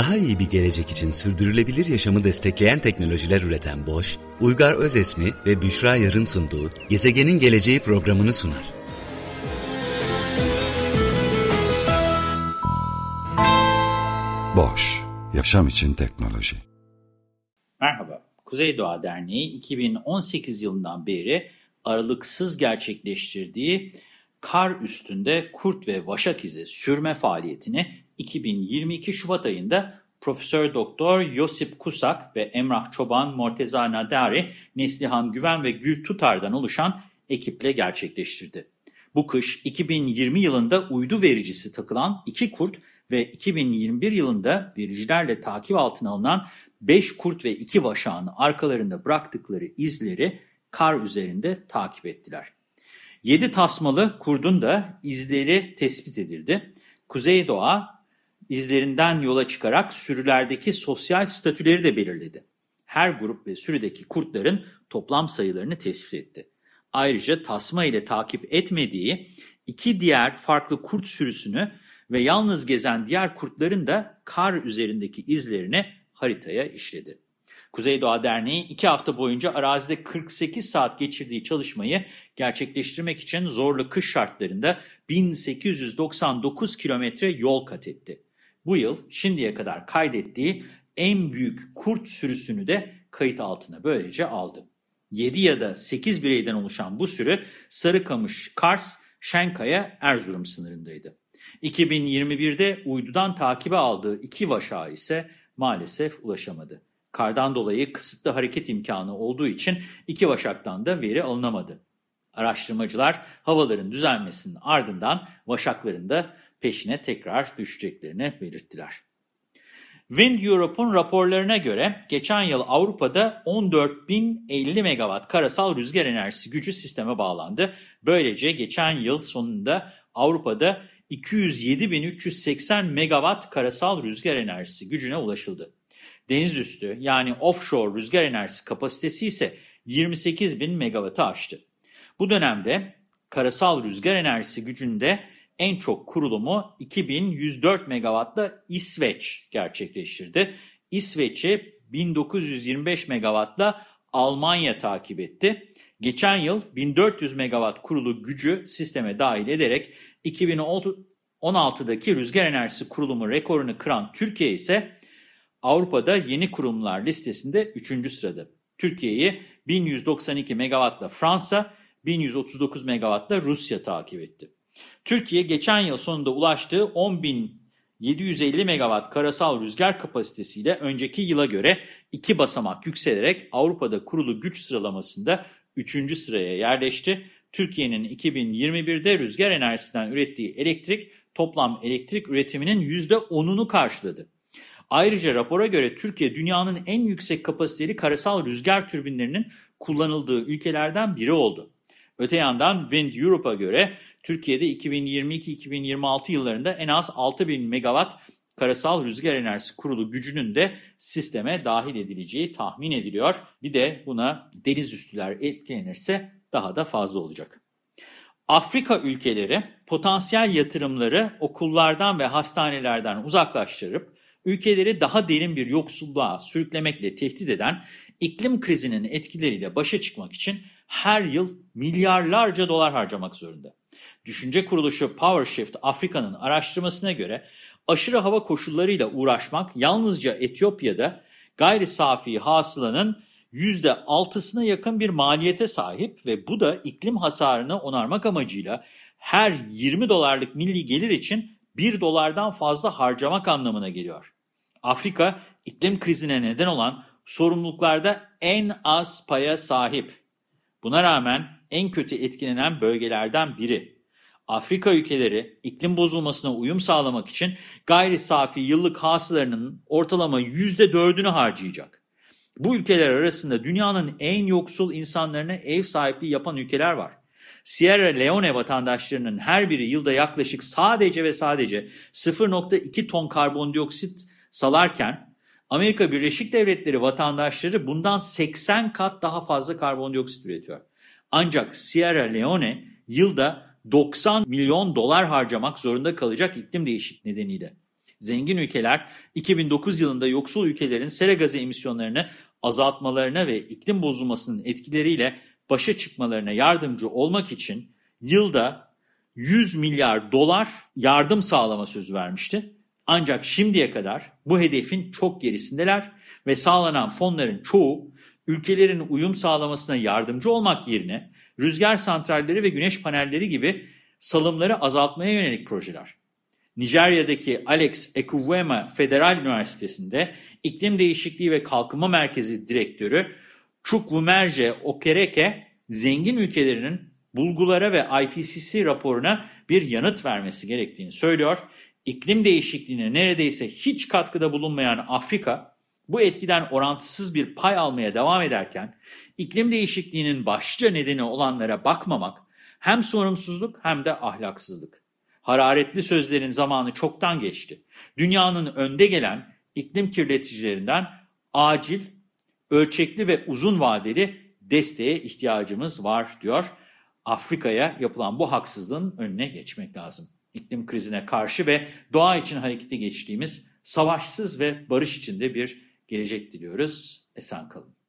Daha iyi bir gelecek için sürdürülebilir yaşamı destekleyen teknolojiler üreten Bosch, Uygar Özesmi ve Büşra Yarın sunduğu Gezegenin Geleceği programını sunar. Bosch, yaşam için teknoloji. Merhaba, Kuzey Doğa Derneği 2018 yılından beri aralıksız gerçekleştirdiği kar üstünde kurt ve vaşak izi sürme faaliyetini 2022 Şubat ayında Profesör Doktor Yosip Kusak ve Emrah Çoban, Morteza Nadari, Neslihan Güven ve Gül Tutar'dan oluşan ekiple gerçekleştirdi. Bu kış 2020 yılında uydu vericisi takılan iki kurt ve 2021 yılında vericilerle takip altına alınan 5 kurt ve 2 vaşağın arkalarında bıraktıkları izleri kar üzerinde takip ettiler. 7 tasmalı kurdun da izleri tespit edildi. Kuzeydoğa izlerinden yola çıkarak sürülerdeki sosyal statüleri de belirledi. Her grup ve sürüdeki kurtların toplam sayılarını tespit etti. Ayrıca tasma ile takip etmediği iki diğer farklı kurt sürüsünü ve yalnız gezen diğer kurtların da kar üzerindeki izlerini haritaya işledi. Kuzeydoğa Derneği iki hafta boyunca arazide 48 saat geçirdiği çalışmayı gerçekleştirmek için zorlu kış şartlarında 1899 kilometre yol kat etti. Bu yıl şimdiye kadar kaydettiği en büyük kurt sürüsünü de kayıt altına böylece aldı. 7 ya da 8 bireyden oluşan bu sürü Sarıkamış, Kars, Şenkaya, Erzurum sınırındaydı. 2021'de uydudan takibe aldığı iki vaşağı ise maalesef ulaşamadı. Kardan dolayı kısıtlı hareket imkanı olduğu için iki vaşaktan da veri alınamadı. Araştırmacılar havaların düzelmesinin ardından vaşakların da peşine tekrar düşeceklerini belirttiler. Wind Europe'un raporlarına göre geçen yıl Avrupa'da 14.050 megawatt karasal rüzgar enerjisi gücü sisteme bağlandı. Böylece geçen yıl sonunda Avrupa'da 207.380 megawatt karasal rüzgar enerjisi gücüne ulaşıldı. Denizüstü yani offshore rüzgar enerjisi kapasitesi ise 28.000 megawattı aştı. Bu dönemde karasal rüzgar enerjisi gücünde en çok kurulumu 2104 megawattla İsveç gerçekleştirdi. İsveç'i 1925 megawattla Almanya takip etti. Geçen yıl 1400 megawatt kurulu gücü sisteme dahil ederek 2016'daki rüzgar enerjisi kurulumu rekorunu kıran Türkiye ise Avrupa'da yeni kurumlar listesinde 3. sırada. Türkiye'yi 1192 megawattla Fransa, 1139 megawattla Rusya takip etti. Türkiye geçen yıl sonunda ulaştığı 10.750 megawatt karasal rüzgar kapasitesiyle önceki yıla göre iki basamak yükselerek Avrupa'da kurulu güç sıralamasında 3. sıraya yerleşti. Türkiye'nin 2021'de rüzgar enerjisinden ürettiği elektrik toplam elektrik üretiminin %10'unu karşıladı. Ayrıca rapora göre Türkiye dünyanın en yüksek kapasiteli karasal rüzgar türbinlerinin kullanıldığı ülkelerden biri oldu. Öte yandan Wind Europe'a göre Türkiye'de 2022-2026 yıllarında en az 6000 megawatt karasal rüzgar enerjisi kurulu gücünün de sisteme dahil edileceği tahmin ediliyor. Bir de buna deniz üstüler etkilenirse daha da fazla olacak. Afrika ülkeleri potansiyel yatırımları okullardan ve hastanelerden uzaklaştırıp ülkeleri daha derin bir yoksulluğa sürüklemekle tehdit eden iklim krizinin etkileriyle başa çıkmak için her yıl milyarlarca dolar harcamak zorunda. Düşünce kuruluşu PowerShift Afrika'nın araştırmasına göre aşırı hava koşullarıyla uğraşmak yalnızca Etiyopya'da gayri safi hasılanın %6'sına yakın bir maliyete sahip ve bu da iklim hasarını onarmak amacıyla her 20 dolarlık milli gelir için 1 dolardan fazla harcamak anlamına geliyor. Afrika iklim krizine neden olan sorumluluklarda en az paya sahip. Buna rağmen en kötü etkilenen bölgelerden biri. Afrika ülkeleri iklim bozulmasına uyum sağlamak için gayri safi yıllık hasılarının ortalama %4'ünü harcayacak. Bu ülkeler arasında dünyanın en yoksul insanlarına ev sahipliği yapan ülkeler var. Sierra Leone vatandaşlarının her biri yılda yaklaşık sadece ve sadece 0.2 ton karbondioksit salarken Amerika Birleşik Devletleri vatandaşları bundan 80 kat daha fazla karbondioksit üretiyor. Ancak Sierra Leone yılda 90 milyon dolar harcamak zorunda kalacak iklim değişikliği nedeniyle. Zengin ülkeler 2009 yılında yoksul ülkelerin sera gazı emisyonlarını azaltmalarına ve iklim bozulmasının etkileriyle başa çıkmalarına yardımcı olmak için yılda 100 milyar dolar yardım sağlama sözü vermişti. Ancak şimdiye kadar bu hedefin çok gerisindeler ve sağlanan fonların çoğu ülkelerin uyum sağlamasına yardımcı olmak yerine rüzgar santralleri ve güneş panelleri gibi salımları azaltmaya yönelik projeler. Nijerya'daki Alex Ekwueme Federal Üniversitesi'nde İklim Değişikliği ve Kalkınma Merkezi Direktörü Chukwumerje Okereke, zengin ülkelerinin bulgulara ve IPCC raporuna bir yanıt vermesi gerektiğini söylüyor. İklim değişikliğine neredeyse hiç katkıda bulunmayan Afrika, bu etkiden orantısız bir pay almaya devam ederken, iklim değişikliğinin başlıca nedeni olanlara bakmamak hem sorumsuzluk hem de ahlaksızlık. Hararetli sözlerin zamanı çoktan geçti. Dünyanın önde gelen iklim kirleticilerinden acil, ölçekli ve uzun vadeli desteğe ihtiyacımız var diyor. Afrika'ya yapılan bu haksızlığın önüne geçmek lazım. İklim krizine karşı ve doğa için harekete geçtiğimiz savaşsız ve barış içinde bir gelecek diliyoruz. Esen kalın.